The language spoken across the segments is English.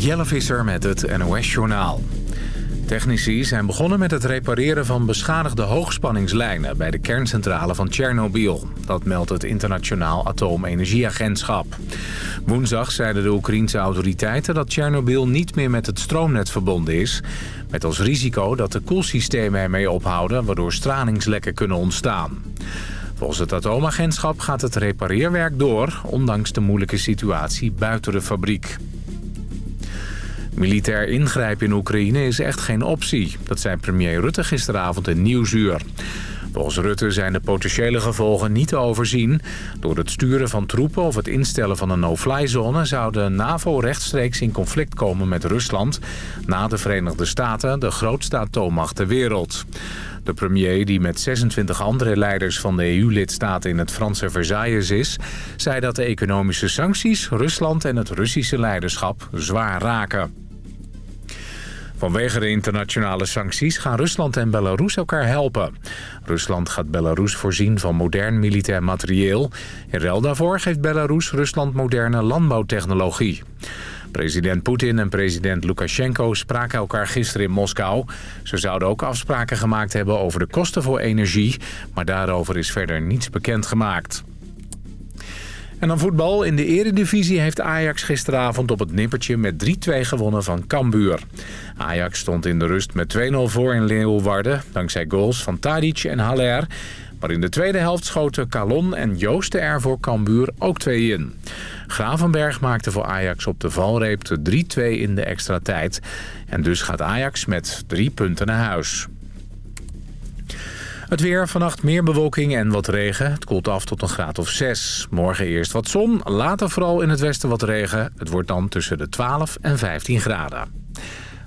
Jelle Visser met het NOS-journaal. Technici zijn begonnen met het repareren van beschadigde hoogspanningslijnen... bij de kerncentrale van Tsjernobyl. Dat meldt het Internationaal Atoomenergieagentschap. Woensdag zeiden de Oekraïense autoriteiten dat Tsjernobyl niet meer met het stroomnet verbonden is... met als risico dat de koelsystemen ermee ophouden... waardoor stralingslekken kunnen ontstaan. Volgens het atoomagentschap gaat het repareerwerk door... ondanks de moeilijke situatie buiten de fabriek. Militair ingrijpen in Oekraïne is echt geen optie. Dat zei premier Rutte gisteravond in Nieuwsuur. Volgens Rutte zijn de potentiële gevolgen niet te overzien. Door het sturen van troepen of het instellen van een no-fly-zone... zou de NAVO rechtstreeks in conflict komen met Rusland... na de Verenigde Staten, de grootste atoommacht ter wereld. De premier, die met 26 andere leiders van de EU-lidstaten in het Franse Versailles is... zei dat de economische sancties Rusland en het Russische leiderschap zwaar raken. Vanwege de internationale sancties gaan Rusland en Belarus elkaar helpen. Rusland gaat Belarus voorzien van modern militair materieel. In ruil daarvoor geeft Belarus Rusland moderne landbouwtechnologie. President Poetin en president Lukashenko spraken elkaar gisteren in Moskou. Ze zouden ook afspraken gemaakt hebben over de kosten voor energie... maar daarover is verder niets bekendgemaakt. En dan voetbal. In de eredivisie heeft Ajax gisteravond op het nippertje met 3-2 gewonnen van Cambuur. Ajax stond in de rust met 2-0 voor in Leeuwarden... dankzij goals van Tadic en Haller. Maar in de tweede helft schoten Calon en Joosten er voor Cambuur ook twee in. Gravenberg maakte voor Ajax op de valreep de 3-2 in de extra tijd. En dus gaat Ajax met drie punten naar huis. Het weer, vannacht meer bewolking en wat regen. Het koelt af tot een graad of 6. Morgen eerst wat zon, later vooral in het westen wat regen. Het wordt dan tussen de 12 en 15 graden.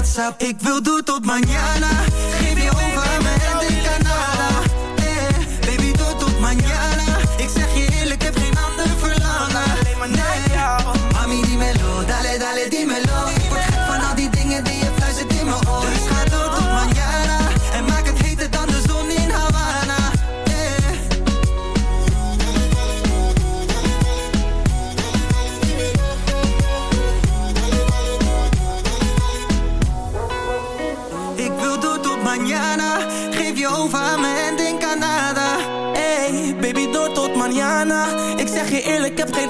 WhatsApp. Ik wil door tot mañana. Geef je over aan mij.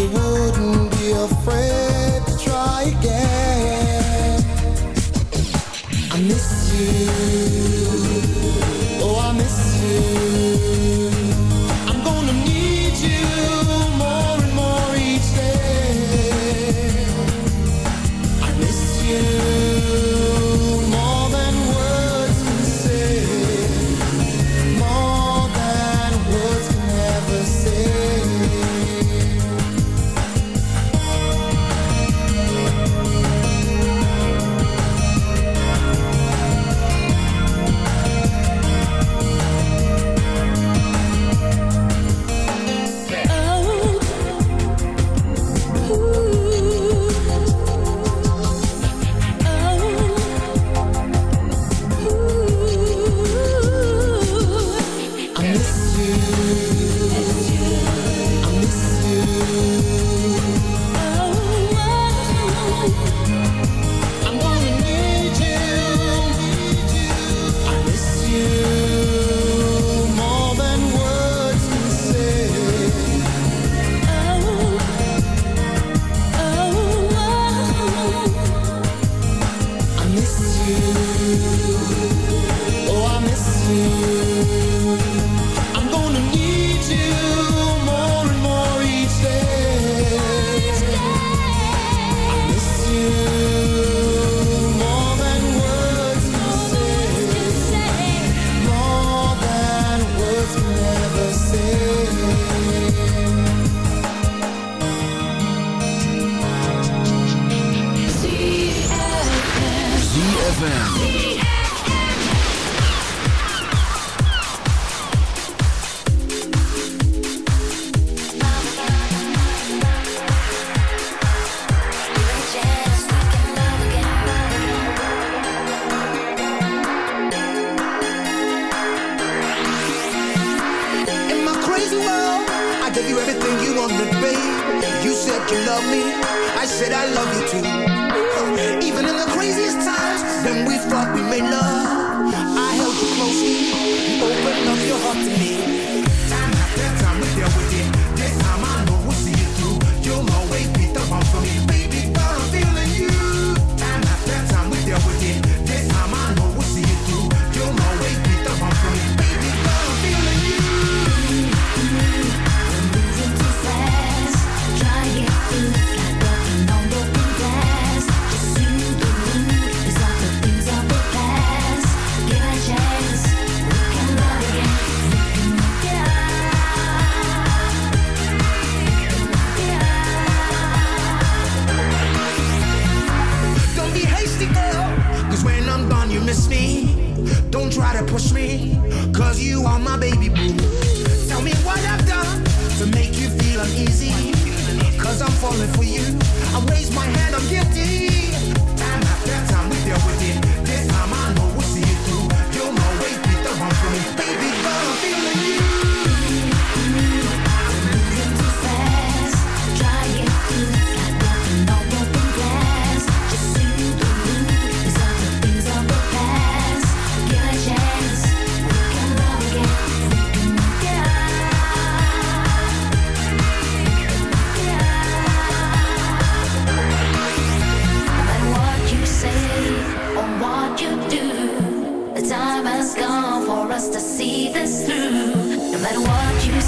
Time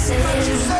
promises.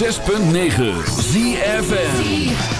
106.9 ZFN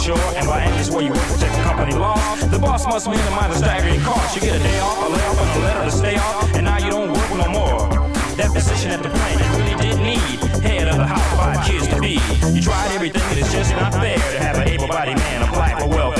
shore. And by anxious where you work, protect the company law. The boss must minimize the staggering costs. You get a day off, a layoff, and a letter to stay off, and now you don't work no more. That position at the plant you really did need. Head of the house, five kids to be. You tried everything, and it's just not fair to have an able-bodied man apply for welfare.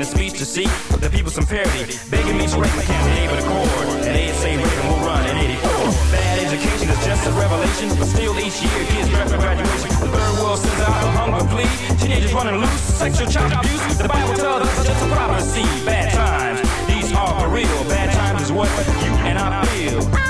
in a speech to seek the people some parity. Begging me to break my campaign with a cord. And they say Reagan will run in 84. Bad education is just a revelation, but still each year kids draft for graduation. The third world sends out a hunger plea. Teenagers running loose, sexual child abuse. The Bible tells us it's just a prophecy. Bad times, these are for real. Bad times is what you and I feel.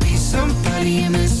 be somebody you